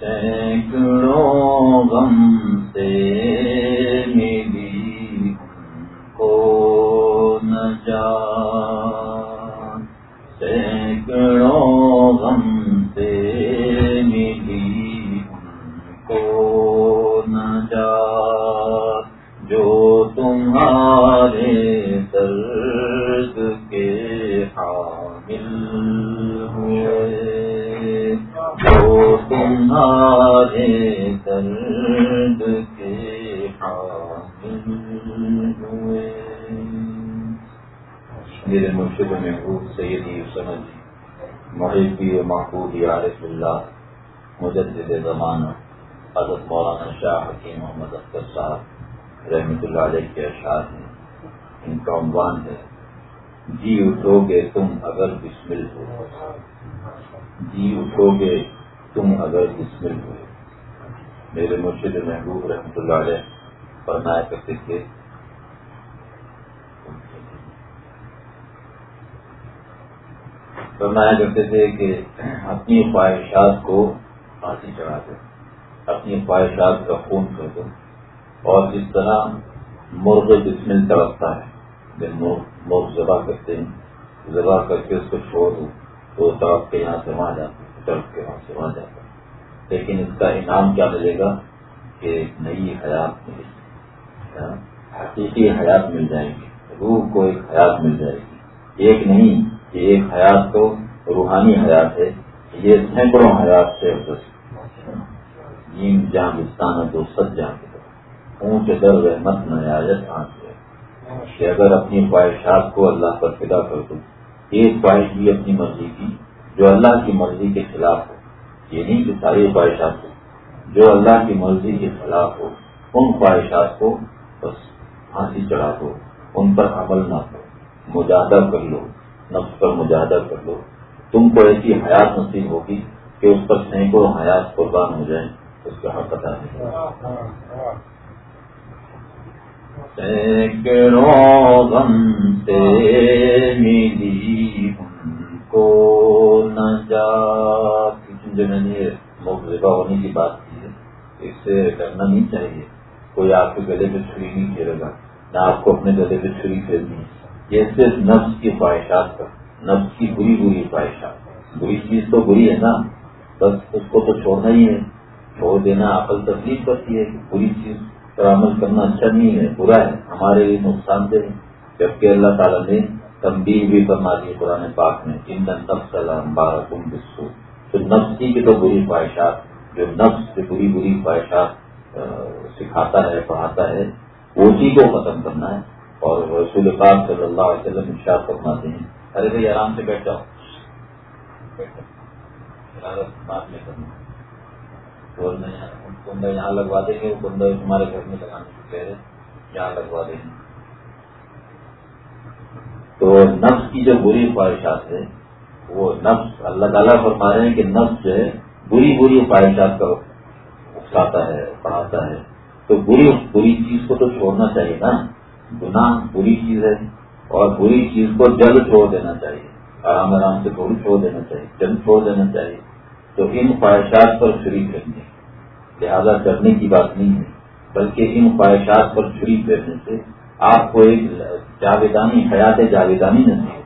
سینکڑوں غم سے میرے مرشد محبوب سیدی سمجھ محبی و محبوب عارف اللہ، مجدد زمانہ حضرت مولانا شاہ حکیم محمد اختر صاحب رحمۃ اللہ علیہ کے اشعار ہیں۔ ان کا عنوان ہے جی اٹھو گے تم اگر بسمل ہو جی اٹھو گے تم اگر بسمل ہوئے۔ میرے مرشد محبوب رحمۃ اللہ علیہ فرمایا کرتے تھے فرمایا کرتے تھے کہ اپنی خواہشات کو پھانسی چڑھا دو، اپنی خواہشات کا خون کر دو۔ اور جس طرح مرغ بسمل تڑپتا ہے، جب مرغ ذبح کرتے ہیں، ذبح کر کے اس کو چھوڑ دو، تو تڑپ کے یہاں سے وہاں جاتے طرف کے وہاں سے وہاں جاتا لیکن اس کا انعام کیا ملے گا؟ کہ نئی حیات ملے گی ہاں، حقیقی حیات مل جائیں گی روح کو ایک حیات مل جائے گی۔ ایک نہیں یہ ایک حیات تو روحانی حیات ہے، یہ سینکڑوں حیات سے جیم جہاں تو سب جان اونچ در رحمت نایت آنکھ ہے۔ کہ اگر اپنی خواہشات کو اللہ پر فدا کر دوں، ایک خواہش بھی اپنی مرضی کی، جو اللہ کی مرضی کے خلاف ہو۔ یہ نہیں کہ ساری خواہشات ہو جو اللہ کی مرضی کے خلاف ہو، ان خواہشات کو بس پھانسی چڑھا دو، ان پر عمل نہ کرو مجاہدہ کر لو۔ نفس پر مجاہدہ کر لو۔ تم کو ایسی حیات نصیب ہوگی کہ اس پر سینکڑوں حیات قربان ہو جائیں۔ اس کا حق پتا نہیں۔ سینکڑوں غم سے ملی کو نہ جا جو میں نے مغربہ ہونے کی بات کی ہے، اس سے ڈرنا نہیں چاہیے۔ کوئی آپ کے گلے پہ چھری نہیں پھیرے گا، نہ آپ کو اپنے گلے پہ چھری پھیرنی یہ صرف نفس کی خواہشات کا نفس کی بری بری خواہشات بری چیز تو بری ہے نا، بس اس کو تو چھوڑنا ہی ہے۔ چھوڑ دینا عقل تکلیف کرتی ہے کہ بری چیز پر عمل کرنا اچھا نہیں ہے، برا ہے۔ ہمارے لیے نقصان دہ جبکہ اللہ تعالیٰ نے تنبیہ بھی فرما دی قرآن پاک میں، ان نفس بارہ کم بسو تو نفسی کی تو بری خواہشات، جو نفس سے بری بری خواہشات سکھاتا ہے، پڑھاتا ہے اسی کو ختم کرنا ہے۔ اور رسول پاک صلی اللہ علیہ وسلم ارشاد فرماتے ہیں، ارے بھائی آرام سے بیٹھ جاؤ۔ بات کرنا کنڈا یہاں لگوا دیں گے، وہ کنڈا تمہارے گھر میں لگانے کے کہہ رہے یہاں لگوا دیں گے۔ تو نفس کی جو بری خواہشات ہے وہ نفس، اللہ تعالیٰ فرما رہے ہیں کہ نفس جو ہے، بری بری خواہشات کا اکساتا ہے پڑھاتا ہے۔ تو بری بری چیز کو تو چھوڑنا چاہیے نا۔ گناہ بری چیز ہے اور بری چیز کو جلد چھوڑ دینا چاہیے، آرام آرام سے تھوڑی چھوڑ دینا چاہیے جلد چھوڑ دینا چاہیے، تو ان خواہشات پر چھری پھیرنے لہٰذا کرنے کی بات نہیں ہے، بلکہ ان خواہشات پر چھری پھیرنے سے آپ کو ایک جاویدانی، حیات جاویدانی نصیب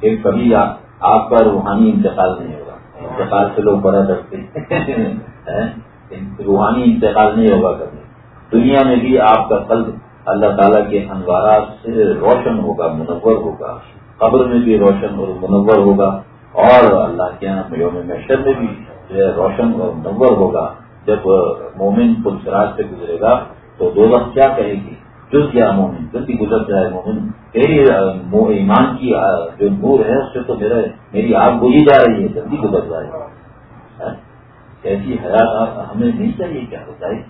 ایک کبھی آپ کا روحانی انتقال نہیں ہوگا۔ انتقال سے لوگ بڑا ڈرتے روحانی انتقال نہیں ہوگا کبھی۔ دنیا میں بھی آپ کا قلب اللہ تعالیٰ کے انوارات سے روشن ہوگا، منور ہوگا۔ قبر میں بھی روشن اور منور ہوگا اور اللہ کے یہاں یوم محشر میں بھی جو ہے روشن اور منور ہوگا۔ جب مومن پلسراج سے گزرے گا تو دو وقت کیا کہے گی؟ جو کیا مومن جلدی گزر جائے مومن، تیری ایمان کی جو نور ہے، اس سے تو میرا، میری آگ بولی جا رہی ہے جلدی گزر جائے۔ ہاں؟ ایسی حیات ہمیں نہیں چاہیے کیا ہوتا ہے؟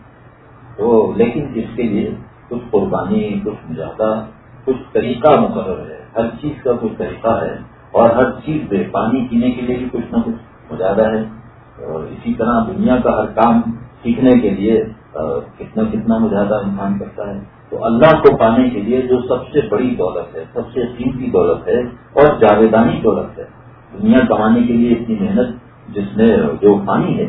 تو لیکن اس کے لیے کچھ قربانی، کچھ مجاہدہ، کچھ طریقہ مقرر ہے۔ ہر چیز کا کچھ طریقہ ہے اور ہر چیز پہ پانی پینے کے لیے بھی کچھ نہ کچھ مجاہدہ ہے۔ اور اسی طرح دنیا کا ہر کام سیکھنے کے لیے کتنا کتنا مجاہدہ انسان کرتا ہے۔ تو اللہ کو پانے کے لیے جو سب سے بڑی دولت ہے، سب سے قیمتی دولت ہے اور جاویدانی دولت ہے۔ دنیا کمانے کے لیے اتنی محنت جس نے جو پانی ہے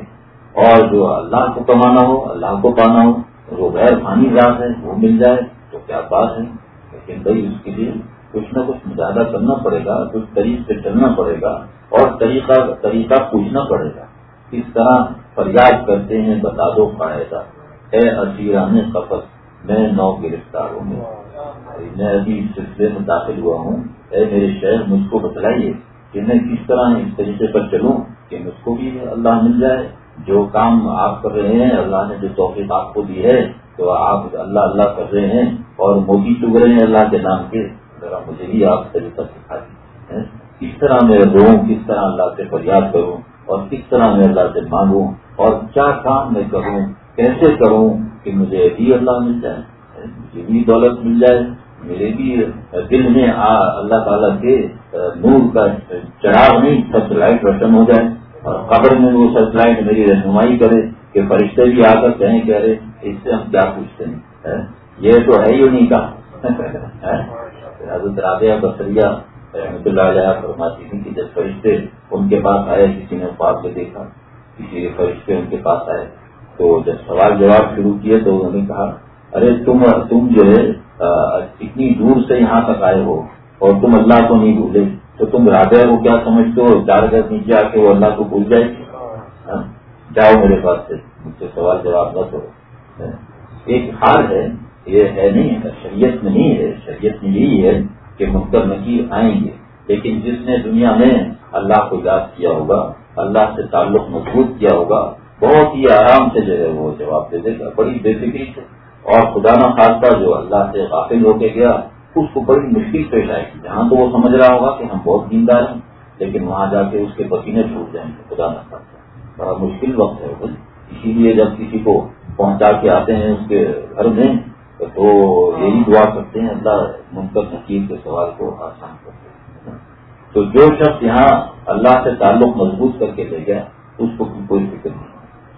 اور جو اللہ کو کمانا ہو، اللہ کو پانا ہو وہ غیر فانی ذات ہے وہ مل جائے تو کیا بات ہے؟ لیکن بھائی اس کے لیے کچھ نہ کچھ مزاحدہ کرنا پڑے گا، کچھ طریق سے چلنا پڑے گا اور طریقہ طریقہ پوچھنا پڑے گا۔ کس طرح فریاد کرتے ہیں، بتا دو فائدہ اے عزیران قفص میں نو گرفتار ہوں۔ میں ابھی اس سلسلے میں داخل ہوا ہوں۔ اے میرے شہر مجھ کو بتلائیے کہ میں کس طرح اس طریقے پر چلوں کہ مجھ کو بھی اللہ مل جائے۔ جو کام آپ کر رہے ہیں، اللہ نے جو توفیق آپ کو دی ہے، تو آپ اللہ اللہ کر رہے ہیں اور موتی چگ رہے ہیں اللہ کے نام کے۔ ذرا مجھے بھی آپ طریقہ سکھا دی کس طرح میں رہوں کس طرح اللہ سے فریاد کروں اور کس طرح میں اللہ سے مانگوں اور کیا کام میں کروں، کیسے کروں کہ مجھے بھی اللہ مل جائے مجھے بھی دولت مل جائے، میرے بھی دل میں اللہ تعالیٰ کے نور کا چڑھاؤ نہیں، سب لائٹ روشن ہو جائے۔ اور قبر میں وہ سب لائٹ میری رہنمائی کرے کہ فرشتے بھی آ کر کہیں کہہ رہے اس سے ہم کیا پوچھتے ہیں؟ یہ تو ہے ہی نہیں کہا حضرت رابعہ بسریا رحمۃ اللہ علیہ فرماتی تھی کہ جب فرشتے ان کے پاس آئے، کسی نے پاس سے دیکھا، کسی کے فرشتے ان کے پاس آئے، تو جب سوال جواب شروع کیے تو انہوں نے کہا، ارے، تم تم جو ہے اتنی دور سے یہاں تک آئے ہو اور تم اللہ کو نہیں بھولے۔ تو تم رابعہ کو کیا سمجھتے ہو؟ چار گز نیچے آ کے وہ اللہ کو بھول جائے؟ ہاں؟ جاؤ میرے پاس سے، مجھ سے سوال جواب نہ کرو۔ ہاں، ایک حال ہے، یہ ہے نہیں شریعت نہیں ہے، شریعت میں یہی ہے کہ منکر نکیر آئیں گے۔ لیکن جس نے دنیا میں اللہ کو یاد کیا ہوگا، اللہ سے تعلق مضبوط کیا ہوگا، بہت ہی آرام سے جو ہے وہ جواب دے دے گا۔ بڑی بے فکری سے۔ اور خدا نہ خاصہ جو اللہ سے غافل ہو کے گیا اس کو بڑی مشکل پیش آئے گی۔ جہاں تو وہ سمجھ رہا ہوگا کہ ہم بہت دیندار ہیں، لیکن وہاں جا کے اس کے پسینے چھوٹ جائیں گے، خدا نہ خاصہ بڑا مشکل وقت ہے اسی لیے جب کسی کو پہنچا کے آتے ہیں اس کے گھر میں، تو یہی دعا کرتے ہیں، اللہ منتق نقیر کے سوال کو آسان کرتے ہیں تو جو شخص یہاں اللہ سے تعلق مضبوط کر کے لے گیا، اس کو کوئی فکر نہیں۔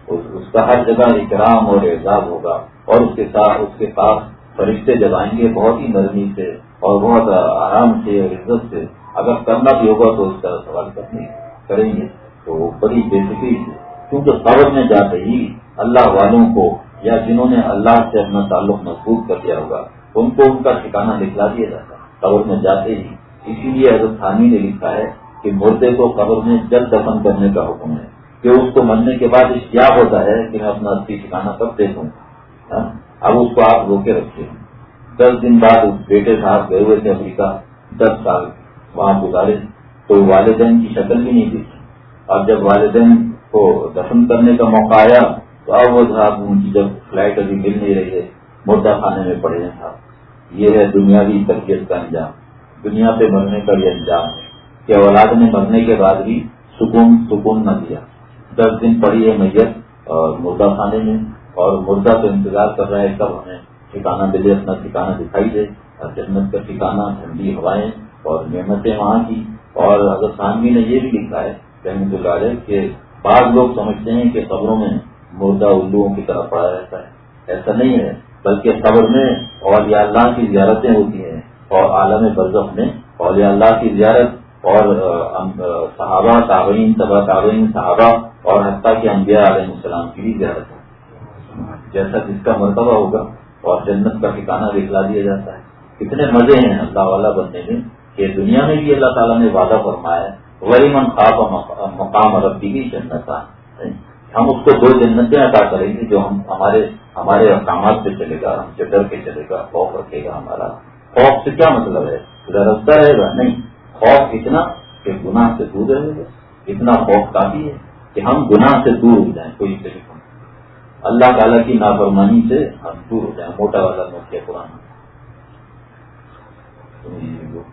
اس کا ہر جگہ اکرام اور اعزاز ہوگا اور اس کے ساتھ، اس کے پاس فرشتے جب آئیں گے بہت ہی نرمی سے اور بہت آرام سے اور عزت سے، اگر کرنا بھی ہوگا تو اس کا سوال کرنے کریں گے۔ تو بڑی بے فکری سے کیونکہ قبر میں جاتے ہی اللہ والوں کو یا جنہوں نے اللہ سے اپنا تعلق محفوظ کر دیا ہوگا، ان کو ان کا ٹھکانا دکھلا دیا جاتا۔ ہے قبر میں جاتے ہی اسی لیے حضرت خانی نے لکھا ہے کہ مردے کو قبر میں جلد دفن کرنے کا حکم ہے۔ کہ اس کو مرنے کے بعد اشتیاق ہوتا ہے کہ میں اپنا اصلی ٹھکانا کب دیکھوں اب اس کو آپ روکے رکھے دس دن بعد بیٹے صاحب گئے ہوئے تھے امریکہ۔ دس سال وہاں گزارے۔ تو والدین کی شکل بھی نہیں دیکھی۔ اب جب والدین کو دفن کرنے کا موقع آیا، تو اب وہ صاحب ان کی جب فلائٹ ابھی مل نہیں رہی ہے، مردہ خانے میں پڑے ہیں صاحب۔ یہ ہے دنیاوی تربیت کا انجام۔ دنیا پہ مرنے کا یہ انجام ہے۔ کہ اولاد نے مرنے کے بعد بھی سکون سکون نہ دیا۔ دس دن پڑی ہے میت اور مردہ خانے میں۔ اور مردہ تو انتظار کر رہا ہے کب ہمیں ٹھکانا ملے اپنا ٹھکانا دکھائی دے۔ اور جنت کا ٹھکانا ٹھنڈی ہوائیں اور نعمتیں وہاں کی۔ اور حضرت خانوی نے یہ بھی لکھا ہے رحمت اللہ کہ بعض لوگ سمجھتے ہیں کہ خبروں میں مردہ الوؤں کی طرح پڑا رہتا ہے۔ ایسا نہیں ہے، بلکہ قبر میں اولیاء اللہ کی زیارتیں ہوتی ہیں۔ اور عالم برزخ میں اولیاء اللہ کی زیارت اور صحابہ تعبین تبا تعبین صحابہ اور حتیٰ کے انبیاء علیہ السلام کی بھی زیارت ہے جیسا جس کا مرتبہ ہوگا اور جنت کا ٹھکانا دکھلا دیا جاتا ہے۔ کتنے مزے ہیں اللہ والا بننے میں کہ دنیا میں بھی اللہ تعالیٰ نے وعدہ فرمایا ہے۔ وہی من خواب مقام ربی کی جنت ہم اس کو دو جنتیں عطا کریں گے جو ہم ہمارے ہمارے احکامات پہ چلے گا، ہم سے ڈر کے چلے گا، خوف رکھے گا ہمارا۔ خوف سے کیا مطلب ہے؟ رستہ رہے گا؟ نہیں۔ خوف اتنا کہ گناہ سے دور رہے گا۔ اتنا خوف کافی ہے کہ ہم گناہ سے دور ہو جائیں، کوئی طریقہ اللہ تعالیٰ کی نافرمانی سے ہم دور ہو جائیں، موٹا والا نوکیا پرانا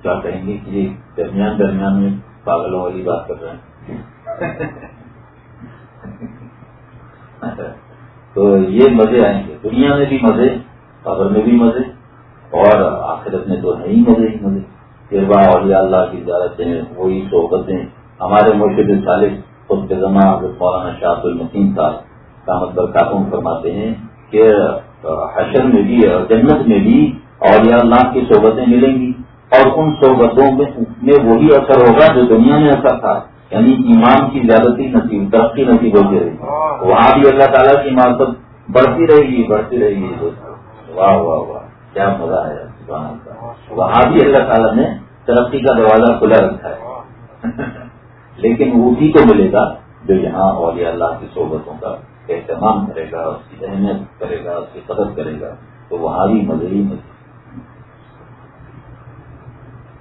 کیا کہیں گے کہ درمیان درمیان میں پاگلوں والی بات کر رہے ہیں۔ تو یہ مزے آئیں گے۔ دنیا میں بھی مزے قبر میں بھی مزے، اور آخرت میں تو نہیں مزے ہی مزے۔ پھر اولیاء اللہ کی زیارتیں وہی صحبتیں۔ ہمارے مرشد صالح خود کے زماں مولانا شاہد المسین صاحب کا مطلب فرماتے ہیں کہ حشر میں بھی اور جنت میں بھی اولیاء اللہ کی صحبتیں ملیں گی۔ اور ان صحبتوں میں وہی اثر ہوگا جو دنیا میں اثر تھا۔ یعنی ایمان کی زیادتی نصیب، ترقی نصیب ہوتی رہے گی۔ وہاں بھی اللہ تعالیٰ کی عمارت بڑھتی رہے گی، بڑھتی رہے گی۔ واہ واہ واہ، کیا مزہ ہے۔ وہاں بھی اللہ تعالیٰ نے ترقی کا دروازہ کھلا رکھا ہے۔ لیکن وہ بھی کو ملے گا جو یہاں اولیاء اللہ کی صحبتوں کا اہتمام کرے گا، اس کی اہمیت کرے گا، اس کی قدر کرے گا، تو وہاں بھی مزے ہی مزے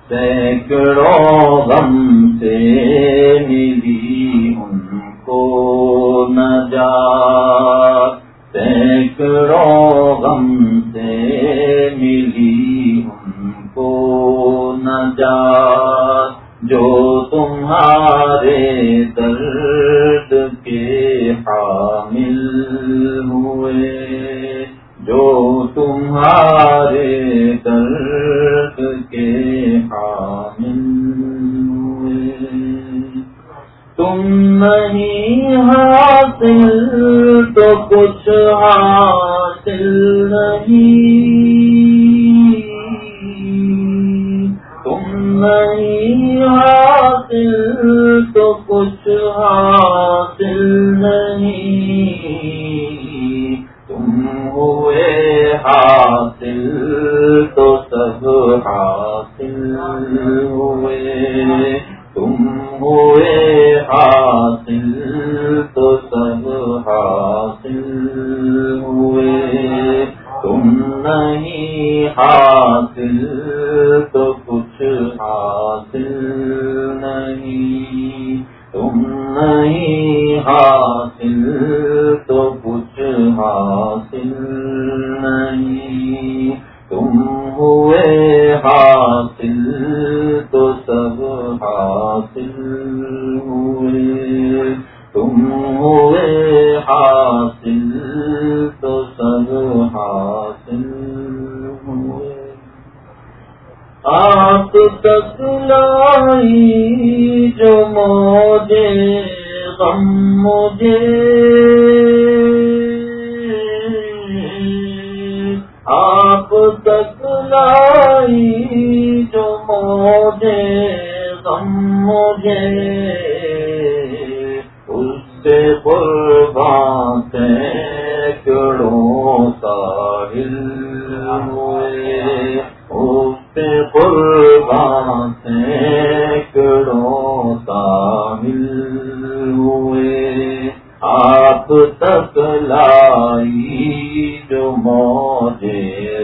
سینکڑوں غم سے ملی ان کو نجا سینکڑوں غم سے ملی ان کو نجا جو تمہارے درد کے حامل ہوئے۔ جو تمہارے درد کے حامل ہوئے۔ تم نہیں حاصل تو کچھ حاصل نہیں۔ حاصل نہیں۔ تم ہوئے حاصل تو سب حاصل ہوئے۔ تم ہوئے حاصل تو سب حاصل ہوئے۔ تم نہیں حاصل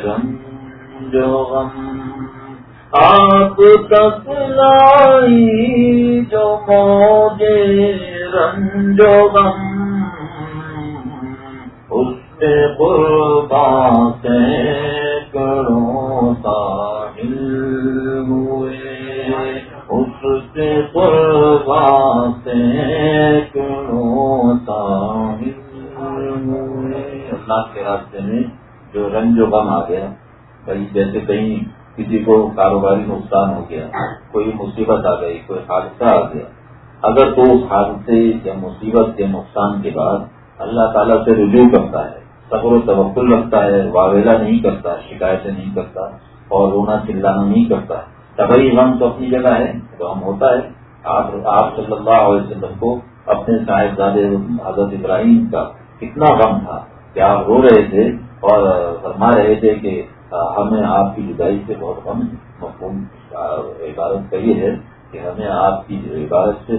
غم جو غم آپ تک لائی جو موجے رنجو غم اس سے قربان سے کرو ساحل ہوئے اس سے قربان سے کرو ساحل ہوئے اللہ کے راستے میں رنج و غم آ گیا۔ کہیں جیسے کہیں کسی کو کاروباری نقصان ہو گیا، کوئی مصیبت آ گئی، کوئی حادثہ آ گیا۔ اگر تو اس حادثے یا مصیبت کے نقصان کے بعد اللہ تعالیٰ سے رجوع کرتا ہے، صبر و توقل رکھتا ہے، واویلا نہیں کرتا، شکایتیں نہیں کرتا، اور رونا چلانا نہیں کرتا۔ طبی غم تو اپنی جگہ ہے، غم ہوتا ہے۔ آپ صلی اللہ علیہ وسلم کو اپنے صاحبزاد حضرت ابراہیم کا کتنا غم تھا۔ کہ آپ رو رہے تھے؟ اور فرما رہے تھے کہ ہمیں آپ کی جدائی سے بہت غم مفہوم عبارت کہی ہے کہ ہمیں آپ کی عبارت سے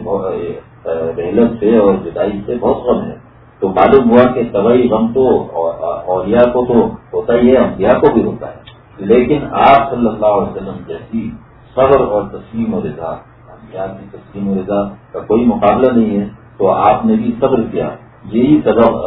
رحلت سے اور جدائی سے بہت غم ہے۔ تو معلوم ہوا کہ طبی غم تو اولیاء کو تو ہوتا ہی ہے، انبیاء کو بھی ہوتا ہے۔ لیکن آپ صلی اللہ علیہ وسلم جیسی صبر اور تسلیم و رضا کی تسلیم و رضا کا کوئی مقابلہ نہیں ہے، تو آپ نے بھی صبر کیا۔ یہی سبب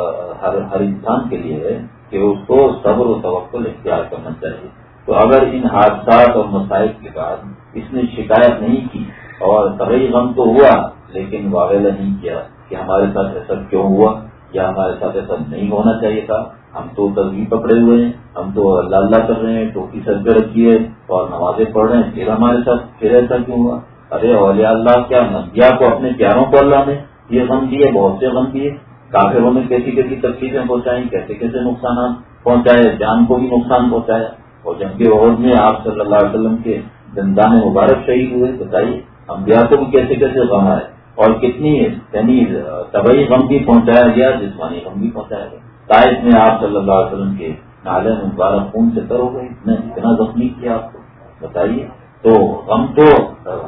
ہر انسان کے لیے ہے۔ کہ اس کو صبر و توقل اختیار کرنا چاہیے۔ تو اگر ان حادثات اور مسائل کے بعد اس نے شکایت نہیں کی اور طبی غم تو ہوا، لیکن واویلا نہیں کیا کہ ہمارے ساتھ ایسا کیوں ہوا یا ہمارے ساتھ ایسا نہیں ہونا چاہیے تھا، ہم تو تصویر پکڑے ہوئے ہیں، ہم تو اللہ اللہ کر رہے ہیں، ٹوپی سر پہ رکھی ہے اور نمازیں پڑھ رہے ہیں، پھر ہمارے ساتھ، پھر ایسا کیوں ہوا؟ ارے اولیاء اللہ، کیا نبیا کو اپنے پیاروں کو اللہ نے یہ غم دیے، بہت سے غم دیے؟ کافروں نے کیسی کیسی تکلیفیں پہنچائیں، کیسے کیسے نقصانات پہنچائے، جان کو بھی نقصان پہنچایا اور جنگ کے عہد میں آپ صلی اللہ علیہ وسلم کے زندان مبارک شہید ہوئے، بتائیے انبیاء کو بھی کیسے کیسے غم آئے؟ اور کتنی یعنی طبی غم بھی پہنچایا گیا، جسمانی غم بھی پہنچایا گیا۔ تائش میں آپ صلی اللہ علیہ وسلم کے نالے مبارک خون سے تر ہو گئی نے اتنا زخمی کیا آپ کو؟ بتائیے۔ تو غم تو،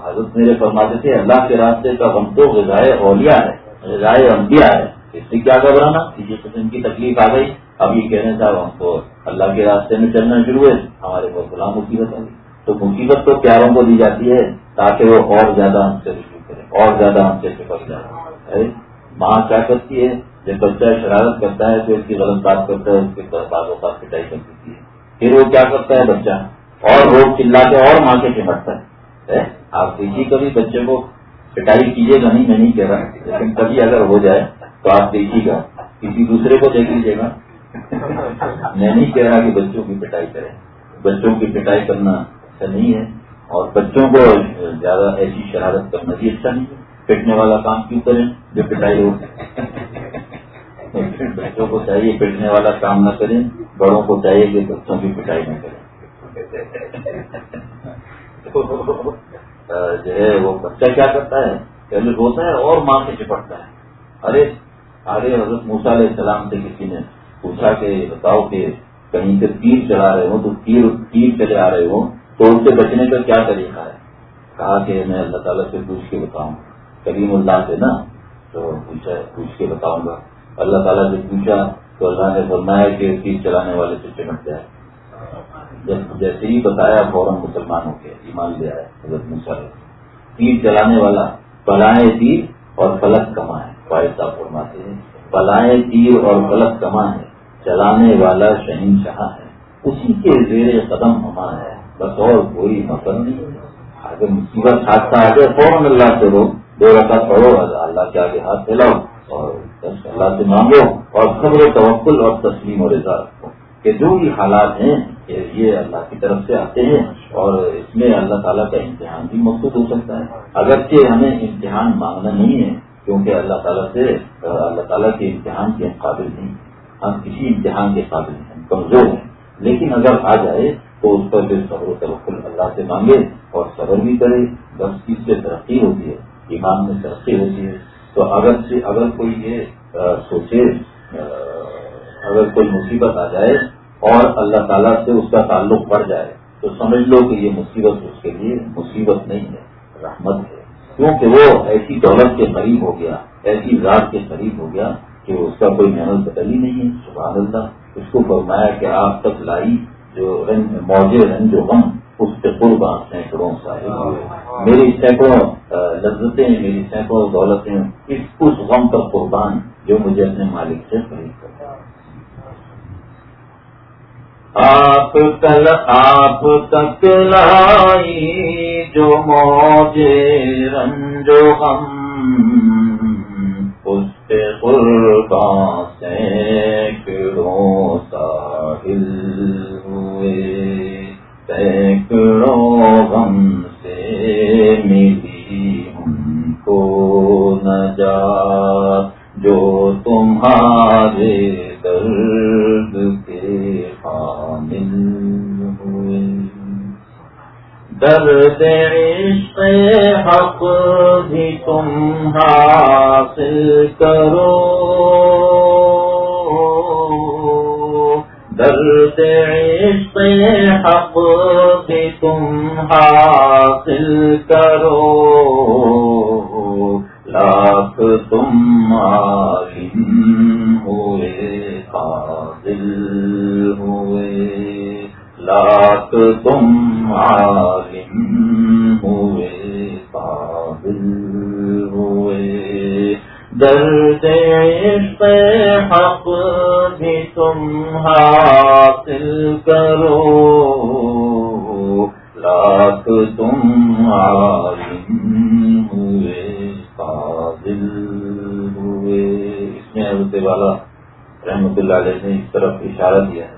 حضرت میرے فرماتے تھے، اللہ کے راستے کا غم تو غذائے اولیاء ہے، غذائے انبیاء ہے۔ اس سے کیا گھبرانا کسی قسم کی تکلیف آ گئی۔ اب یہ کہنے صاحب ہم تو اللہ کے راستے میں چلنا شروع ہوئے۔ ہمارے بہت بلا مصیبت آ گئی تو مصیبت تو پیاروں کو دی جاتی ہے تاکہ وہ اور زیادہ ہم سے رجوع کرے، اور زیادہ ہم سے چپک جائے ماں کیا کرتی ہے؟ جب بچہ شرارت کرتا ہے تو اس کی غلط بات کرتا ہے، اس کے باتوں کا پٹائی کر دیتی ہے۔ پھر وہ کیا کرتا ہے بچہ؟ اور وہ چلا کے اور ماں کے چمٹتا ہے۔ آپ دیکھیے کبھی بچے کو پٹائی کیجیے گا نہیں، میں نہیں کہہ رہا۔ لیکن کبھی اگر ہو جائے تو آپ دیکھیے گا، کسی دوسرے کو دیکھ لیجیے گا۔ میں نہیں کہہ رہا کہ بچوں کی پٹائی کریں۔ بچوں کی پٹائی کرنا اچھا نہیں ہے اور بچوں کو زیادہ ایسی شرارت کرنا بھی اچھا نہیں ہے۔ پٹنے والا کام کیوں کریں جو پٹائی ہو؟ بچوں کو چاہیے پٹنے والا کام نہ کریں، بڑوں کو چاہیے کہ بچوں کی پٹائی نہ کریں۔ جو ہے وہ بچہ کیا کرتا ہے؟ پہلے روتا ہے اور ماں سے چپٹتا ہے۔ ارے ارے حضرت موسا علیہ السلام سے کسی نے پوچھا کہ بتاؤ کہ کہیں سے تیر چلا رہے ہوں تو تیر تیر چلے آ رہے ہوں تو ان سے بچنے کا کیا طریقہ ہے؟ کہا کہ میں اللہ تعالیٰ سے پوچھ کے بتاؤں۔ کریم اللہ سے نا؟ تو پوچھا پوچھ کے بتاؤں گا۔ اللہ تعالیٰ سے پوچھا تو اللہ نے فرمایا کہ تیر چلانے والے سے چمٹ جائے۔ جیسے ہی بتایا فوراً مسلمان ہو کے ایمان لے آیا حضرت مسل تیر چلانے والا بلائے تیر اور فلک کما ہے فائدہ فرماتے ہیں۔ بلائے تیر اور فلک کما ہے؟ چلانے والا شہین شاہ ہے۔ اسی کے زیر قدم ہما ہے۔ بس اور کوئی مقدم نہیں۔ اگر مصیبت حادثہ آ جائے فوراً اللہ سے رو۔ دو رکعت پڑھو۔ اللہ کے آگے ہاتھ پھیلاؤ۔ اور اللہ سے مانگو۔ اور خبر توکل اور تسلیم اور رضا رکھو۔ کہ جو بھی حالات ہیں یہ اللہ کی طرف سے آتے ہیں۔ اور اس میں اللہ تعالیٰ کا امتحان بھی مقصود ہو سکتا ہے۔ اگرچہ ہمیں امتحان مانگنا نہیں ہے کیونکہ اللہ تعالیٰ سے، اللہ تعالیٰ کے امتحان کے قابل نہیں، ہم کسی امتحان کے قابل ہیں کمزور ہیں۔ لیکن اگر آ جائے تو اس پر پھر صبر و توقل اللہ سے مانگے اور صبر بھی کرے، بس اس سے ترقی ہوتی ہے، ایمان میں ترقی ہوتی ہے۔ تو اگر سے اگر کوئی یہ سوچے اگر کوئی مصیبت آ جائے اور اللہ تعالیٰ سے اس کا تعلق بڑھ جائے، تو سمجھ لو کہ یہ مصیبت اس کے لیے مصیبت نہیں ہے، رحمت ہے۔ کیونکہ وہ ایسی دولت کے قریب ہو گیا ایسی ذات کے قریب ہو گیا کہ اس کا کوئی محنت بدل ہی نہیں ہے۔ سبحان اللہ اس کو فرمایا کہ آپ تک لائی جو موجے رنگ جو غم اس سے قربان سینکڑوں صاحب میری سینکڑوں لذتیں میری سینکڑوں دولتیں اس اس غم پر قربان جو مجھے اپنے مالک سے خرید کرتا آپ آپ تک لائی۔ جو موجے رنجو غم اس پہ قربان سینکڑوں ساحل ہوئے۔ سینکڑوں غم سے ملی ان کو نجات، جو تمہارے درد درد عشق حق بھی تم حاصل کرو۔ درد عشق حق بھی تم حاصل کرو۔ لاکھ تم عالم ہوئے، قابل ہوئے۔ لاکھ تم عالم درد عشق حق بھی تم حاصل کرو۔ لاکھ تم عالم ہوئے قابل ہوئے۔ اس میں حضرت والا رحمت اللہ علیہ نے اس طرف اشارہ دیا ہے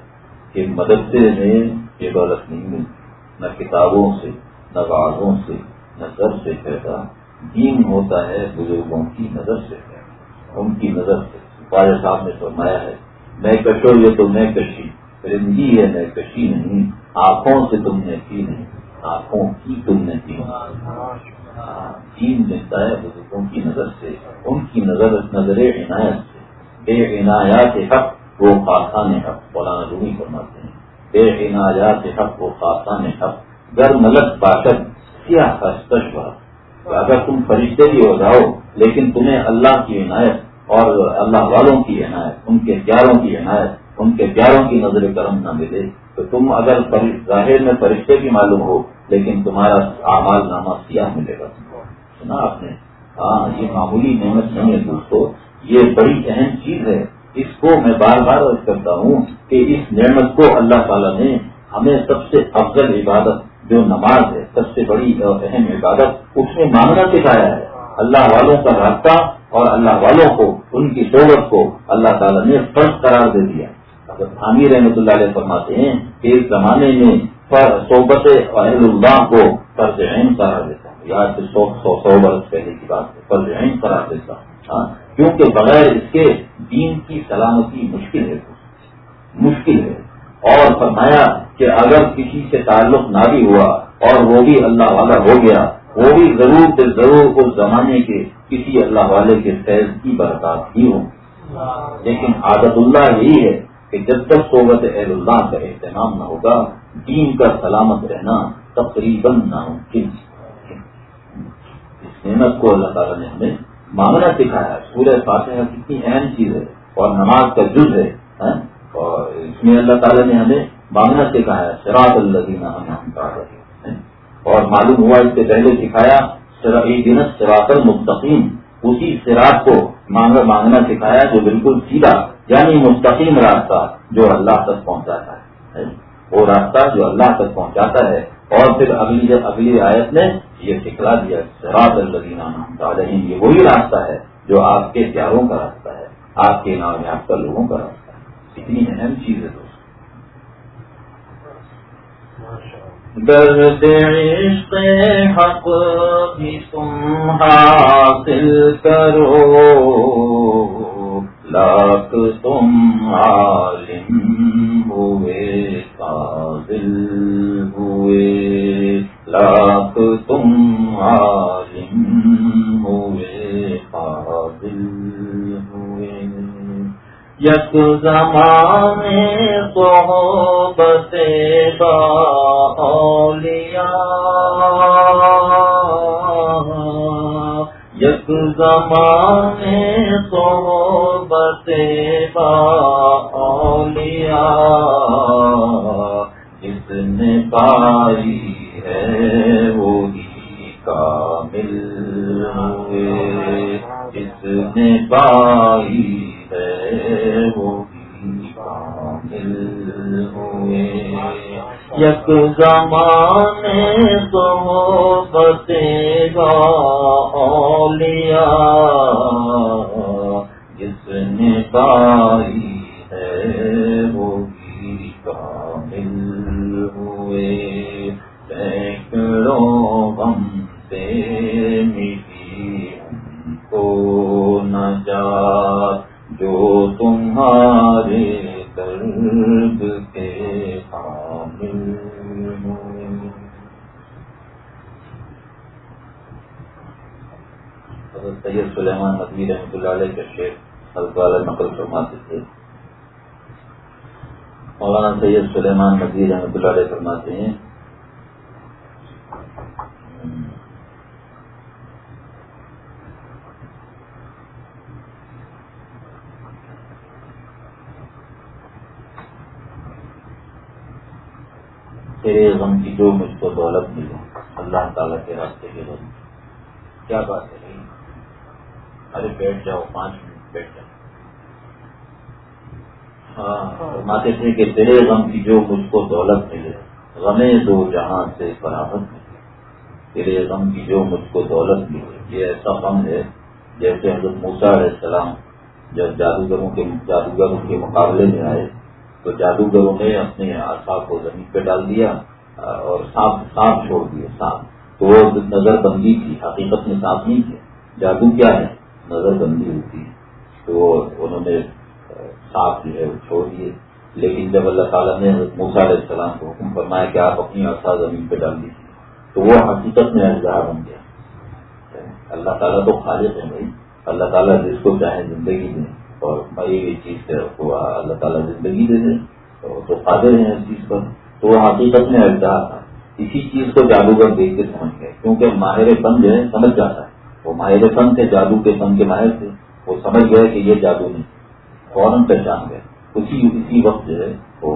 کہ مدرسے میں یہ دولت نہیں ملتی نہ کتابوں سے، نہ بازوں سے، نہ سر سے پیدا۔ دین ہوتا ہے، بزرگوں کی نظر سے ان کی نظر سے۔ خواجہ صاحب نے فرمایا ہے میں کشو یہ تو میں کشی رنگی ہے میں کشی نہیں، آنکھوں سے تم نے کی نہیں، آنکھوں کی تم نے کی دین ملتا ہے بزرگوں کی نظر سے، ان کی نظر نظر عنایت سے۔ بے عنایات حق وہ خاصان حق، مولانا رومی فرماتے ہیں۔ بے عنایات حق وہ خاصان حق۔ گر ملک باشد کیا خستش بات اگر تم فرشتے بھی ہو جاؤ، لیکن تمہیں اللہ کی عنایت اور اللہ والوں کی عنایت، ان کے پیاروں کی عنایت، ان کے پیاروں کی نظر کرم نہ ملے، تو تم اگر ظاہر میں فرشتے بھی معلوم ہو، لیکن تمہارا اعمال نامہ سیاہ ملے گا۔ سنا آپ نے؟ ہاں یہ معمولی نعمت نہیں ہے دوستو، یہ بڑی اہم چیز ہے۔ اس کو میں بار بار عرض کرتا ہوں کہ اس نعمت کو اللہ تعالیٰ نے ہمیں سب سے افضل عبادت جو نماز ہے، سب سے بڑی اور اہم عبادت، اس میں مانگنا سکھایا ہے۔ اللہ والوں کا رابطہ اور اللہ والوں کو، ان کی صحبت کو اللہ تعالیٰ نے فرض قرار دے دیا۔ حامد رحمۃ اللہ علیہ فرماتے ہیں کہ اس زمانے میں صحبت اہل اللہ کو فرض عین قرار دیتا ہوں یا سو سو سو برس پہلے کی بات ہے، فرض عین قرار دیتا ہوں ہاں، کیونکہ بغیر اس کے دین کی سلامتی مشکل ہے۔ مشکل ہے۔ اور فرمایا کہ اگر کسی سے تعلق نہ بھی ہوا اور وہ بھی اللہ والا ہو گیا، وہ بھی ضرور سے ضرور اس زمانے کے کسی اللہ والے کے فیض کی برکات ہی ہوں۔ لیکن عادت اللہ یہی ہے کہ جب تک صحبت اہل اللہ کا اہتمام نہ ہوگا، دین کا سلامت رہنا تقریباً ناممکن اس نعمت کو اللہ تعالیٰ نے ہمیں مانگنا سکھایا۔ سورہ فاتحہ کتنی اہم چیز ہے اور نماز کا جز ہے ہاں؟ اور اس میں اللہ تعالیٰ نے ہمیں مانگنا سکھایا شراط اللہ دینا ہم رہے اور معلوم ہوا اس سے پہلے سکھایا دن شراط المستقیم۔ اسی سراط کو مانگنا سکھایا جو بالکل سیدھا یعنی مستقیم راستہ جو اللہ تک پہنچاتا ہے۔ وہ راستہ جو اللہ تک پہنچاتا ہے۔ اور پھر اگلی اگلی آیت نے یہ سکھلا دیا سراط اللہ یہ وہی راستہ ہے جو آپ کے پیاروں کا راستہ ہے، آپ کے نام آپ کا لوگوں کا راستہ ہے۔ اتنی اہم چیز ہے۔ درد عشق حق بھی تم حاصل کرو۔ لاکھ تم عالم ہوئے قابل ہوئے۔ لاکھ تم عالم یک زمانے صحبت با اولیاء یک زمانے صحبت با اولیاء جس نے پائی ہے وہی کامل ہوئے جس نے پائی یک زمانے تو بسے گا اولیاء جس نے پائی مولانا سید سلیمان مدی رحمۃ اللہ علیہ فرماتے ہیں، تیرے غم کی جو مجھ کو دولت ملے، اللہ تعالیٰ کے راستے کے لوگ کیا بات ہے ارے بیٹھ جاؤ، پانچ منٹ بیٹھ جاؤ۔ ہاں ماتے تھے کہ تیرے غم کی جو مجھ کو دولت ملے غمے دو جہاں سے فراہت ملے۔ تیرے غم کی جو مجھ کو دولت ملے، یہ ایسا غم ہے جیسے حضرت موسا علیہ السلام جب جادوگروں کے جادوگروں کے مقابلے میں آئے، تو جادوگروں نے اپنے آسا کو زمین پہ ڈال دیا اور سانپ سانپ چھوڑ دیا سانپ۔ تو وہ نظر بندی تھی، حقیقت میں سانپ نہیں تھے۔ جادو کیا ہے؟ نظر بندی ہوتی ہے۔ تو انہوں نے سانپ جو ہے وہ چھوڑ دیے۔ لیکن جب اللہ تعالیٰ نے موسا علیہ السلام کو حکم فرمایا کہ آپ اپنی آسا زمین پہ ڈال دیجیے تو وہ حقیقت میں اجزا بن گیا۔ اللہ تعالیٰ تو خالق ہے بھائی۔ اللہ تعالیٰ جس کو چاہے زندگی دیں اور بھائی یہ چیز سے اللہ تعالیٰ زندگی دے دیں تو قادر ہیں اس چیز پر۔ تو وہ حقیقت میں اجزا تھا۔ اسی چیز کو جادوگر دیکھ کے سمجھ گئے، کیونکہ ماہر فن جو ہے، سمجھ جاتا ہے۔ وہ ماہر فن تھے، جادو کے فن کے ماہر تھے۔ وہ سمجھ گئے کہ یہ جادو نہیں۔ فوراً پہچان گئے۔ اسی اسی وقت جو ہے وہ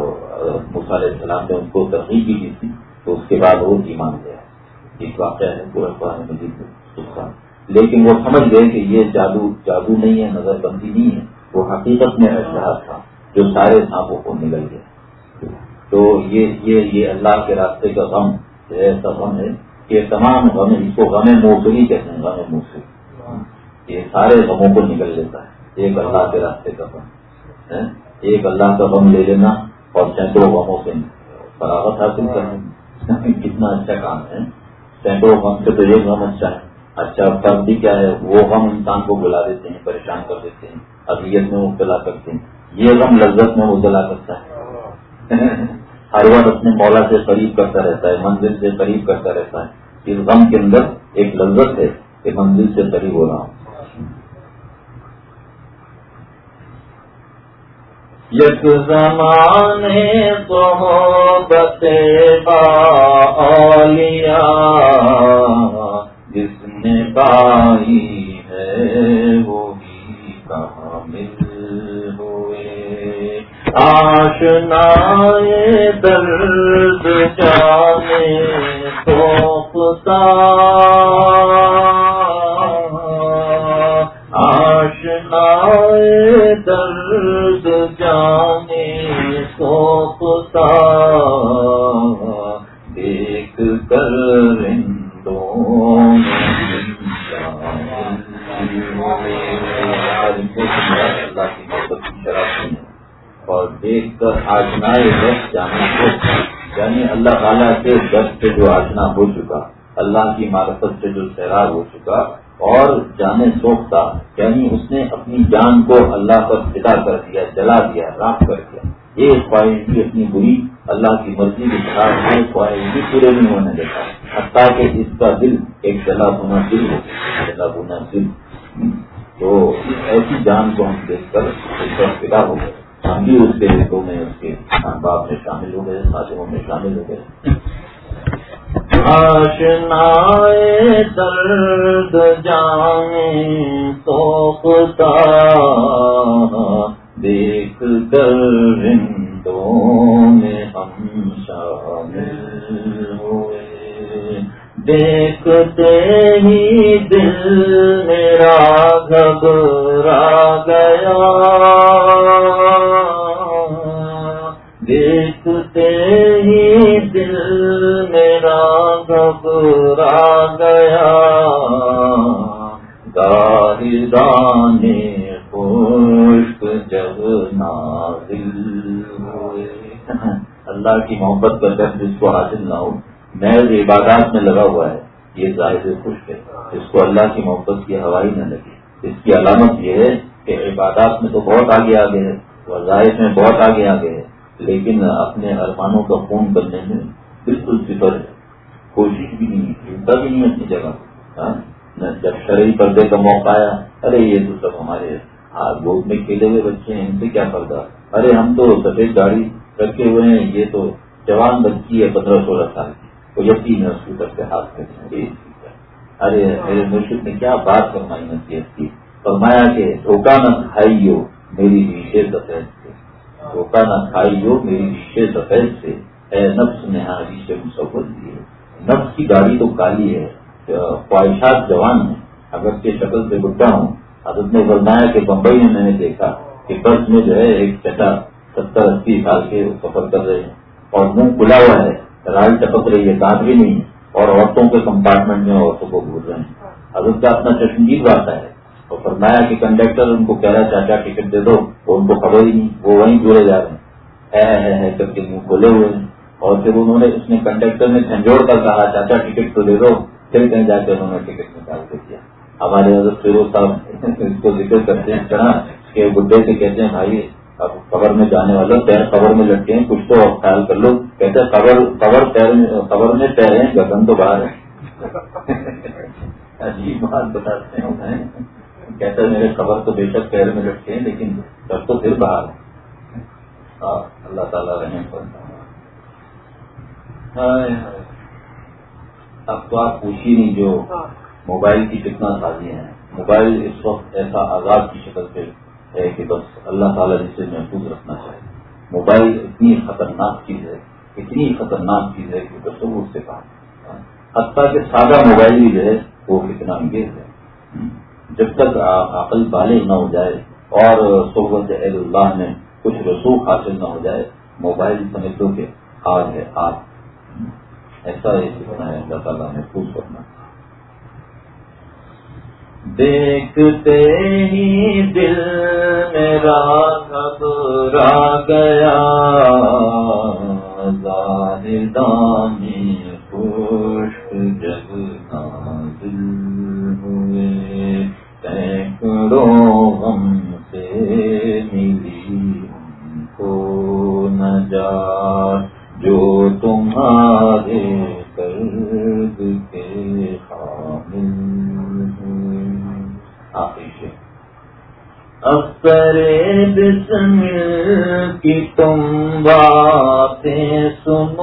علیہ السلام نے ان کو ترغیب بھی کی تھی، تو اس کے بعد وہ ایمان گیا ایک واقعہ ہے، پورا قرآن مجید لیکن وہ سمجھ گئے کہ یہ جادو جادو نہیں ہے، نظر بندی نہیں ہے۔ وہ حقیقت میں احساس تھا، جو سارے سانپوں کو نکل گیا تو یہ یہ یہ اللہ کے راستے کا غم ایسا غم ہے کہ تمام غم اس کو غم موسمی کہتے ہیں، غم موسمی یہ سارے غموں کو نکل لیتا ہے۔ ایک اللہ کے راستے کا غم ہاں؟ ایک اللہ کا غم لے لینا اور سینکڑوں غموں سے فراغت حاصل کرنا۔ ہاں؟ کتنا اچھا کام ہے۔ سینکڑوں غم سے تو ایک غم اچھا ہے۔ اچھا فرد بھی کیا ہے؟ وہ غم انسان کو بلا دیتے ہیں، پریشان کر دیتے ہیں ابیت میں مبتلا کرتے ہیں۔ یہ غم لذت میں مبتلا کرتا ہے۔ ہر وقت اپنے مولا سے قریب کرتا رہتا ہے، منزل سے قریب کرتا رہتا ہے۔ اس غم کے اندر ایک لذت ہے کہ منزل سے قریب ہو رہا ہوں۔ یک زمانے تو بتے با جس نے بائی ہے وہی کامل ہوئے۔ آشنا درد جانے تو آشنا درد جانے سوپتا دیکھ کر اور دیکھ کر آجنائے دس جانا یعنی اللہ تعالیٰ کے دس سے جو آجنا ہو چکا، اللہ کی معرفت سے جو سیراب ہو چکا اور جانے سوکھتا یعنی اس نے اپنی جان کو اللہ پر فدا کر دیا، جلا دیا راک کر دیا۔ یہ خواہش اپنی بری، اللہ کی مرضی کے خلاف یہ خواہش بھی پورے نہیں ہونے دیتا۔ حتیٰ کہ اس کا دل ایک جلا بنا دل ہو، جلا بنا دل۔ تو ایسی جان کو ہم دیکھ کر اس پر فدا ہو گئے۔ ہم بھی اس کے حصوں میں، اس کے باپ میں شامل ہو گئے ساتھوں میں شامل ہو گئے۔ آشنا درد جانے تو خدا دیکھ کر رندوں میں ہم شامل ہوئے۔ دیکھتے ہی دل میرا گھبرا گیا۔ دیکھتے ہی دل میرا گھبرا گیا گاہدانے خشک جب نازل ہوئے اللہ کی محبت کا جب جس کو حاصل نہ ہو محض عبادات میں لگا ہوا ہے یہ ظاہر خوش ہے اس کو اللہ کی محبت کی ہوائی نہ لگے اس کی علامت یہ ہے کہ عبادات میں تو بہت آگے آگے ہے وظائف میں بہت آگے آگے ہے لیکن اپنے ارمانوں کا فون کرنے میں بالکل فکر ہے کوشش بھی نہیں چنتا بھی نہیں اپنی جگہ ہاں؟ جب شرعی پردے کا موقع آیا، ارے یہ تو سب ہمارے ہاتھ گود میں کھیلے ہوئے بچے ہیں، ان سے کیا پردہ؟ ارے ہم تو سفید گاڑی رکھے ہوئے ہیں، یہ تو جوان بچی ہے، پندرہ سولہ سال کی، وہ یقین ہے اس سے ہاتھ میں ارے میرے مرشد نے کیا بات فرمائی نصیحت کی؟ فرمایا کہ دھوکہ نہ کھائیو میری نیچے سفید سے۔ دھوکہ نہ کھائی ہو میری رشتے سفید سے۔ اے نفس نے ہاں حاجی سے مسفر دیے۔ نفس کی گاڑی تو کالی ہے خواہشات جوان ہیں۔ اگر کے شکل سے گڈا ہوں، حضرت نے فرمایا کہ بمبئی میں میں نے دیکھا کہ بس میں جو ہے ایک چٹا ستر اسی سال کے سفر کر رہے ہیں۔ اور منہ کھلا ہوا ہے رائل چپک رہی ہے، دانت بھی نہیں اور عورتوں کے کمپارٹمنٹ میں عورتوں کو گھور رہے ہیں۔ حضرت کا اپنا چشمگیر آتا ہے۔ اور فرمایا کہ کنڈکٹر ان کو کہہ رہا ہے، چاچا ٹکٹ دے دو، وہ ان کو خبر ہی نہیں، وہ وہیں جڑے جا رہے ہیں۔ ہے، کر کے منہ کھولے ہوئے ہیں۔ اور پھر انہوں نے اس نے کنڈکٹر نے جھنجھوڑ کر کہا، چاچا ٹکٹ تو دے دو پھر کہیں جا کے انہوں نے ٹکٹ نکال کے دیا۔ ہمارے حضرت فیروز صاحب اس کو ذکر کرتے ہیں چڑھا کہ گڈے سے کہتے ہیں، بھائی، اب خبر میں جانے والے پیر خبر میں لٹکے ہیں، کچھ تو خیال کر لو۔ کہتے ہیں خبر خبر پیر خبر میں پیر ہیں گگن تو باہر ہے۔ عجیب بات بتاتے ہیں کہتے ہیں، میرے خبر تو بے شک پیر میں لٹکے ہیں، لیکن سب تو پھر باہر ہاں اللہ تعالیٰ رحم کرتا اب تو آپ پوچھیے نہیں جو موبائل کی کتنا سازی ہیں۔ موبائل اس وقت ایسا آزاد کی شکل سے ہے کہ بس اللہ تعالیٰ جسے محفوظ رکھنا چاہیے موبائل اتنی خطرناک چیز ہے اتنی خطرناک چیز ہے کہ بس اس سے کہا۔ حتیٰ کہ سادہ موبائل بھی جو ہے وہ کتنا انگیز ہے۔ جب تک عقل بالغ نہ ہو جائے اور صحبت اللہ میں کچھ رسوخ حاصل نہ ہو جائے موبائل سمجھ دو کہ آگ ہے آگ ایسا ہے، اللہ تعالیٰ محفوظ کرنا دیکھتے ہی دل میرا گھبرا گیا دانی پوشک جگ نازل ہوئے۔ سینکڑوں غم سے ملی کو نجا جو تمہارے کرد کے حامل اکثر بسم کی تم باتیں سنو۔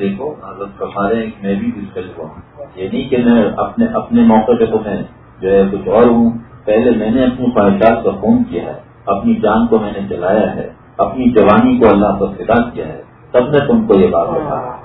دیکھو حضرت ہمارے میں بھی کچھ کر ہوا یہ نہیں کہ میں اپنے اپنے موقع پہ تو میں جو ہے کچھ اور ہوں۔ پہلے میں نے اپنی خواہشات کا فون کیا ہے، اپنی جان کو میں نے چلایا ہے، اپنی جوانی کو اللہ پر فدا کیا ہے۔ تب میں تم کو یہ بات بتا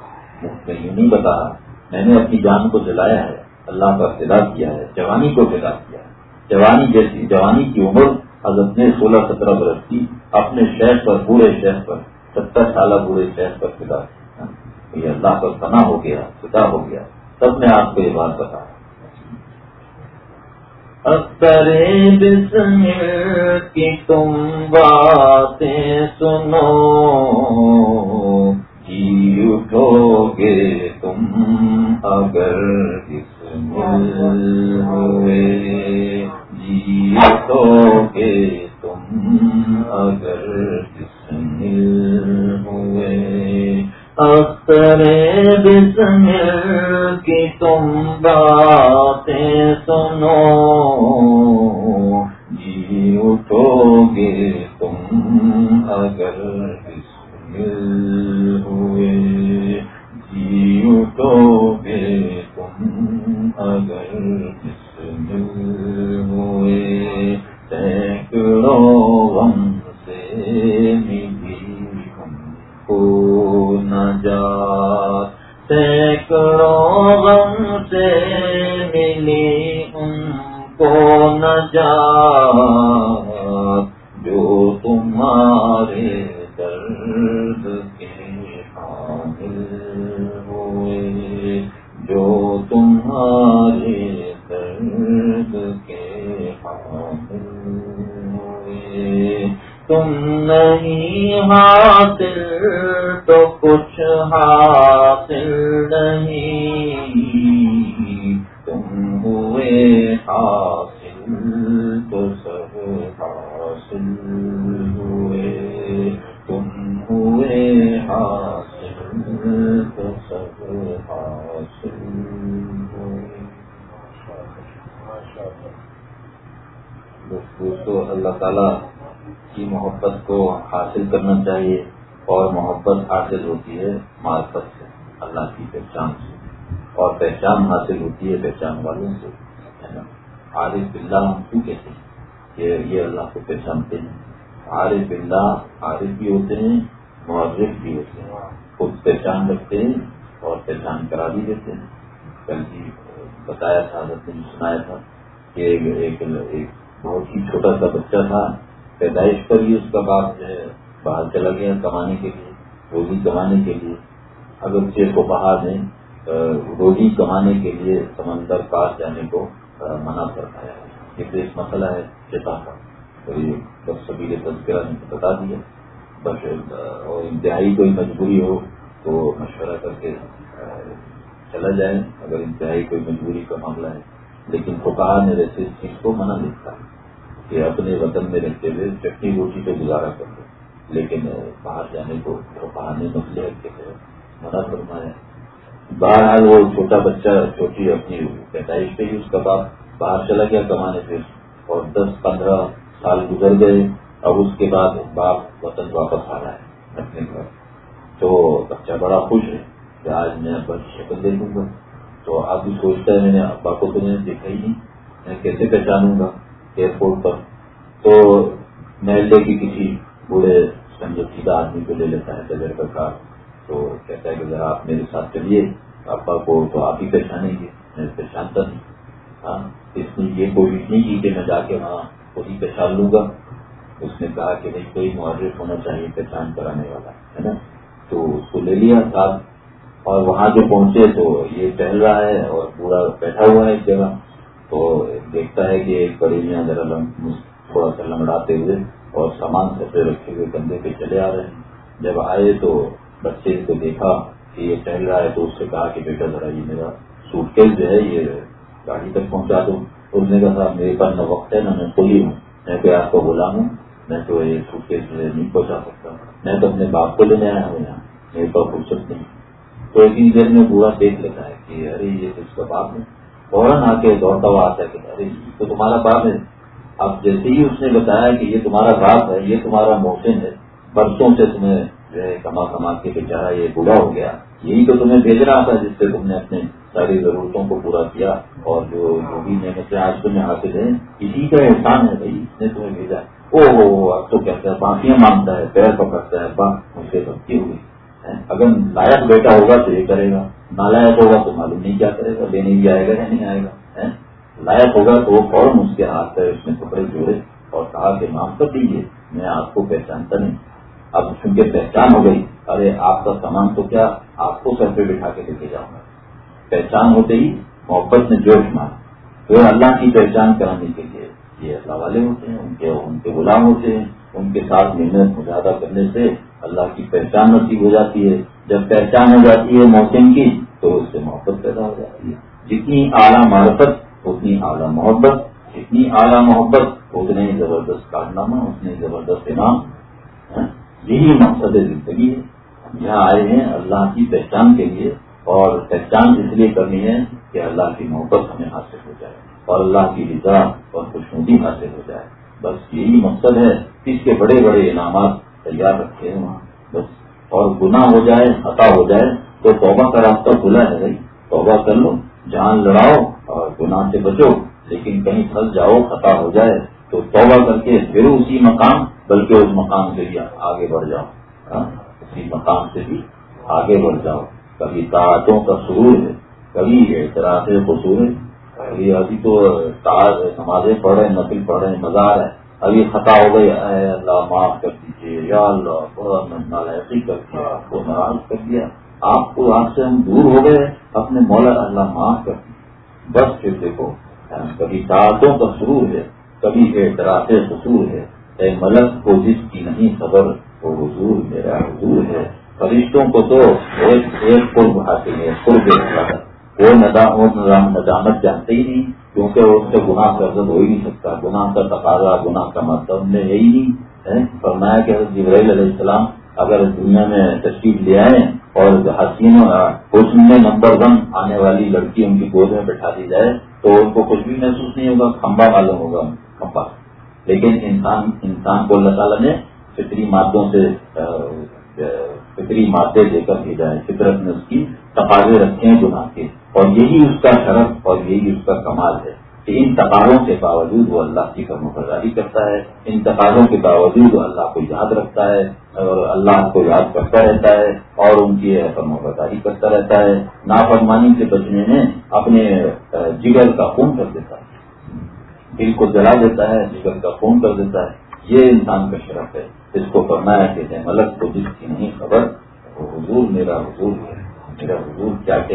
میں یہ نہیں بتا میں نے اپنی جان کو جلایا ہے۔ اللہ کا فدا کیا ہے، جوانی کو فدا کیا ہے۔ جوانی جیسی، جوانی کی عمر حضرت نے سولہ سترہ برس کی، اپنے شہر پر، پورے شہر پر، ستر سالہ پورے شہر پر فدا کیا یہ اللہ پر فنا ہو گیا فدا ہو گیا۔ تب میں آپ کو یہ بات بتا کی تم باتیں سنو جی اٹھو گے تم اگر ہوئے جی گے تم اگر ہوئے۔ کی تم باتیں سنو۔ اللہ تعالیٰ کی محبت کو حاصل کرنا چاہیے اور محبت حاصل ہوتی ہے معرفت سے، اللہ کی پہچان سے، اور پہچان حاصل ہوتی ہے پہچان والوں سے، ہے نا؟ عارف اللہ ہم کیوں کہتے ہیں؟ کہ یہ اللہ کو پہچانتے ہیں۔ عارف اللہ عارف بھی ہوتے ہیں، معرف بھی ہوتے ہیں۔ خود پہچان رکھتے ہیں اور پہچان کرا بھی دیتے ہیں۔ کل جی بتایا تھا، حضرت نے سنایا تھا کہ ایک بہت ہی چھوٹا سا بچہ تھا، پیدائش پر ہی اس کا باپ جو ہے، باہر چلا گیا کمانے کے لیے، روزی کمانے کے لیے۔ اگر بچے کو باہر دیں روزی کمانے کے لیے سمندر پاس جانے کو منع کر پایا یہ تو ایک مسئلہ ہے چتا کا۔ تو یہ بس سبھی کے تذکرہ نے بتا دیا۔ بس اور انتہائی کوئی مجبوری ہو تو مشورہ کر کے چلا جائے۔ اگر انتہائی کوئی مجبوری کا معاملہ ہے، لیکن فکار نے ویسے اس چیز کو منع لکھا کہ اپنے وطن میں رہتے ہوئے چٹنی روٹی پہ گزارا کر دو لیکن باہر جانے کو فکار نے مسئلے کے منع فرمایا۔ بہرحال وہ چھوٹا بچہ چھوٹی اپنی پیدائش پہ ہی اس کا باپ باہر چلا گیا کمانے پہ اور دس پندرہ سال گزر گئے۔ اب اس کے بعد باپ وطن واپس آ رہا ہے اپنے گھر۔ تو بچہ بڑا خوش ہے کہ آج میں ابا کی شکل دیکھوں گا۔ تو اب بھی سوچتا ہے میں نے ابا کو تو میں نے دیکھا ہی نہیں، میں کیسے پہچانوں گا؟ ایئرپورٹ پر، تو محلے کی کسی بوڑھے سیدھا آدمی کو لے لیتا ہے تجر کا کار، تو کہتا ہے کہ ذرا آپ میرے ساتھ چلیے ابا کو تو آپ ہی پہچانیں گے، میں پہچانتا نہیں۔ ہاں اس نے یہ کوشش نہیں کی کہ میں جا کے وہاں خود ہی پہچان لوں گا۔ اس نے کہا کہ بھائی کوئی معرف ہونا چاہیے، پہچان کرانے والا، ہے نا؟ تو اس کو لے لیا ساتھ۔ اور وہاں جو پہنچے تو یہ ٹہل رہا ہے اور پورا بیٹھا ہوا ہے ایک جگہ۔ تو دیکھتا ہے کہ ایک بڑی میاں ذرا تھوڑا سا لمڑاتے ہوئے اور سامان سفے رکھے ہوئے کندھے پہ چلے آ رہے ہیں۔ جب آئے تو بچے کو دیکھا کہ یہ ٹہل رہا ہے تو اس سے کہا کہ بیٹا ذرا یہ میرا سوٹ کیس جو ہے یہ گاڑی تک پہنچا دوں اس نے کہا میرے پاس نہ وقت ہے، نہ میں کھلی ہوں۔ میں کوئی آپ کو بولا ہوں، میں تو یہ سوٹ کیس نہیں پہنچا سکتا۔ میں تو اپنے باپ کو لینے آیا ہوں یہاں، میرے پاس فرصت نہیں۔ تو ایک دیر میں پورا دیکھ لیتا ہے کہ ارے یہ کس کا باپ ہے۔ فوراً آ کے دوڑتا ہوا آتا ہے کہ ارے تو تمہارا باپ ہے۔ اب جیسے ہی اس نے بتایا کہ یہ تمہارا باپ ہے، یہ تمہارا موسم ہے، برسوں سے تمہیں جو ہے کما کما کے بیچارا یہ بوڑھا ہو گیا۔ یہی تو تمہیں بھیج رہا تھا جس سے تم نے اپنے ساری ضرورتوں کو پورا کیا۔ اور جو جو بھی نعمتیں آج تمہیں حاصل ہیں، اسی کا احسان ہے بھائی، اس نے تمہیں بھیجا۔ او ہو اب تو کہتا ہے بانسیاں مانگتا ہے، پیر پکڑتا ہے بات مجھ سے ہوئی اگر لائق بیٹا ہوگا تو یہ کرے گا۔ نالائق ہوگا تو معلوم نہیں کیا کرے گا لینے بھی آئے گا یا نہیں آئے گا لائق ہوگا تو وہ فوراً اس کے ہاتھ پہ اس میں کپڑے جوڑے اور کہا کہ معاف کر دیجیے میں آپ کو پہچانتا نہیں۔ اب چونکہ پہچان ہو گئی، ارے آپ کا سامان تو کیا آپ کو سر پہ بٹھا کے لے کے جاؤں گا؟ پہچان ہوتے ہی محبت میں جوش مار۔ تو اللہ کی پہچان کرانے کے لیے یہ اللہ والے ہوتے ہیں، ان کے ان کے غلام ہوتے ہیں۔ ان کے ساتھ محنت مجاہدہ کرنے سے اللہ کی پہچان نصیب ہو جاتی ہے۔ جب پہچان ہو جاتی ہے موسم کی تو اس سے محبت پیدا ہو جاتی ہے۔ جتنی اعلیٰ معرفت، اتنی اعلیٰ محبت۔ جتنی اعلیٰ محبت، اتنے ہی زبردست کارنامہ، اتنے زبردست انعام۔ یہی مقصد زندگی ہے۔ یہاں آئے ہیں اللہ کی پہچان کے لیے اور پہچان اس لیے کرنی ہے کہ اللہ کی محبت ہمیں حاصل ہو جائے اور اللہ کی رضا اور خوشنودی حاصل ہو جائے۔ بس یہی مقصد ہے۔ اس کے بڑے بڑے انعامات تیار رکھے ہیں وہاں۔ بس اور گناہ ہو جائے، خطا ہو جائے تو توبہ کا راستہ کھلا ہے بھائی۔ توبہ کر لو، جان لڑاؤ اور گناہ سے بچو۔ لیکن کہیں پھنس جاؤ، خطا ہو جائے۔ تو توبہ کر کے پھر اسی مقام، بلکہ اس مقام سے بھی آگے بڑھ جاؤ۔ ہاں، اسی مقام سے بھی آگے بڑھ جاؤ۔ کبھی طاعتوں کا سرور ہے، کبھی اعتراض قصور ہے۔ ابھی ابھی تو نمازیں پڑھ رہے ہیں نقل پڑھ رہے ہیں مزہ آ ہے۔ ابھی خطا ہو گئی۔ اے اللہ، معاف کر دیجیے یا اللہ، بڑا ایسی کر دیا، آپ کو ناراض کر دیا۔ آپ کو آپ سے ہم دور ہو گئے، اپنے مولا اللہ معاف کر بس پھر دیکھو کبھی طاعتوں کا سرور ہے کبھی اعتراض قصور ہے اے ملک کو جس کی نہیں خبر، وہ حضور میرا حضور ہے۔ فرشتوں کو تو ایک ایک قرب حاصل ہے، قرب وہ ندامت جانتے ہی نہیں، کیونکہ اس سے گناہ کا ہو ہی نہیں سکتا۔ گناہ کا تقاضا، گناہ کا مطلب میں یہی نہیں فرمایا کہ جبرائیل علیہ السلام اگر دنیا میں تشریف لے آئے اور حسین حسن میں نمبر ون آنے والی لڑکی ان کی گود میں بٹھا دی جائے، تو ان کو کچھ بھی محسوس نہیں ہوگا، کھمبا معلوم ہوگا، کھمبا۔ لیکن انسان انسان کو اللہ تعالیٰ نے فطری مادوں سے فطری مادے دے کر بھیجا ہے، فطرت میں اس کی تقاضے رکھے ہیں گناہ کے۔ اور یہی اس کا شرف اور یہی اس کا کمال ہے کہ ان تقاضوں کے باوجود وہ اللہ کی کرم برداری کرتا ہے، ان تقاضوں کے باوجود وہ اللہ کو یاد رکھتا ہے اور اللہ کو یاد کرتا رہتا ہے اور ان کی کرم برداری کرتا رہتا ہے۔ نافرمانی سے بچنے میں اپنے جگر کا خون کر دیتا ہے۔ دل کو جلا دیتا ہے، جگر کا خون کر دیتا ہے۔ یہ انسان کا شرف ہے۔ اس کو کرنا ہے کہ ملک کو جس کی نہیں خبر، وہ حضور میرا حضور ہے۔ میرا حضور کیا کہ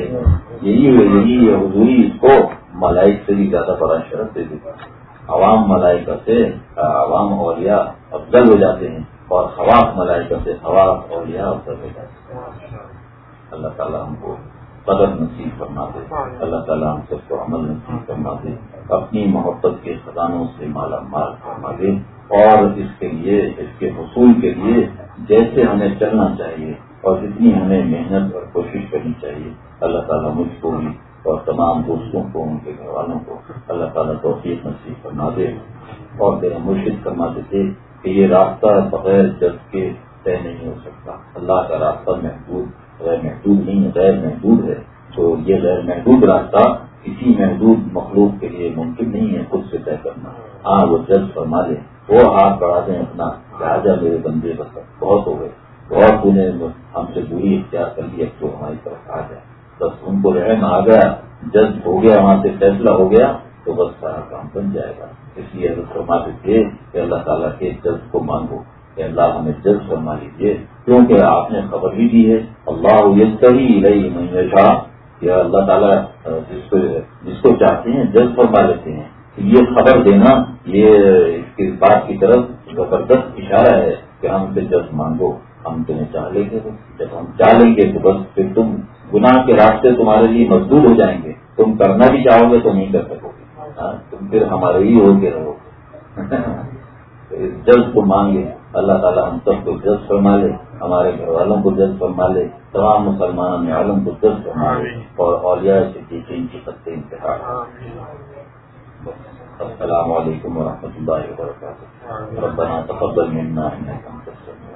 یہی یہی حضوری۔ اس کو ملائک سے بھی زیادہ بڑا شرف دے دیتا ہے۔ عوام ملائکہ سے عوام اولیاء افضل ہو جاتے ہیں۔ اور خواص ملائکہ سے اولیاء افضل ہو جاتے ہیں اللہ تعالیٰ ہم کو قدر نصیب کرنا دے اللہ تعالیٰ ہم سب کو عمل نصیب کرنا دے اپنی محبت کے خزانوں سے مالا مال کرنا دے اور اس کے لیے اس کے حصول کے لیے جیسے ہمیں چلنا چاہیے اور جتنی ہمیں محنت اور کوشش کرنی چاہیے۔ اللہ تعالیٰ مجھ کو بھی اور تمام دوستوں کو ان کے گھر والوں کو اللہ تعالیٰ توفیق نصیب کرنا دے اور ہم مرشد فرماتے تھے کہ یہ راستہ بغیر جب کے طے نہیں ہو سکتا۔ اللہ کا راستہ محدود، غیر محدود نہیں، غیر محدود ہے۔ تو یہ غیر محدود راستہ کسی محدود مخلوق کے لیے ممکن نہیں ہے خود سے طے کرنا۔ ہاں وہ جج فرما لے، وہ ہاتھ بڑھا دیں اپنا۔ لہٰذا میرے بندے بس بہت ہو گئے۔ بہت انہیں ہم سے دوری اختیار کر لی، اب تو ہماری طرف آ جائے۔ بس ان کو رحم آ گیا جج ہو گیا، وہاں سے فیصلہ ہو گیا۔ تو بس سارا کام بن جائے گا۔ اس لیے اگر فرماتے تھے کہ اللہ تعالیٰ کے جج کو مانگو، کہ اللہ ہمیں جج فرما لیجیے۔ کیونکہ آپ نے خبر بھی دی ہے، اللہ یہ صحیح رہی میں کہ اللہ تعالیٰ جس کو جس کو چاہتے ہیں جج فرما لیتے ہیں۔ یہ خبر دینا، یہ اس کی بات کی طرف زبردست اشارہ ہے کہ ہم سے جج مانگو۔ ہم تمہیں چاہ لیں گے جب ہم چاہ لیں گے تو بس پھر تم گناہ کے راستے تمہارے لیے مزدور ہو جائیں گے۔ تم کرنا بھی چاہو گے تو نہیں کر سکو۔ تم پھر ہمارے ہی ہو کے رہو جلد کو مانگے۔ اللہ تعالیٰ ہم سب کو جلد فرما لے ہمارے گھر والوں کو جلد فرما لے تمام مسلمانوں میں عالم کو جلد فرما لے۔ اور اولیاء سے ان کی سب انتخاب السلام علیکم ورحمۃ اللہ وبرکاتہ۔ ربنا تقبل منا انك انت السميع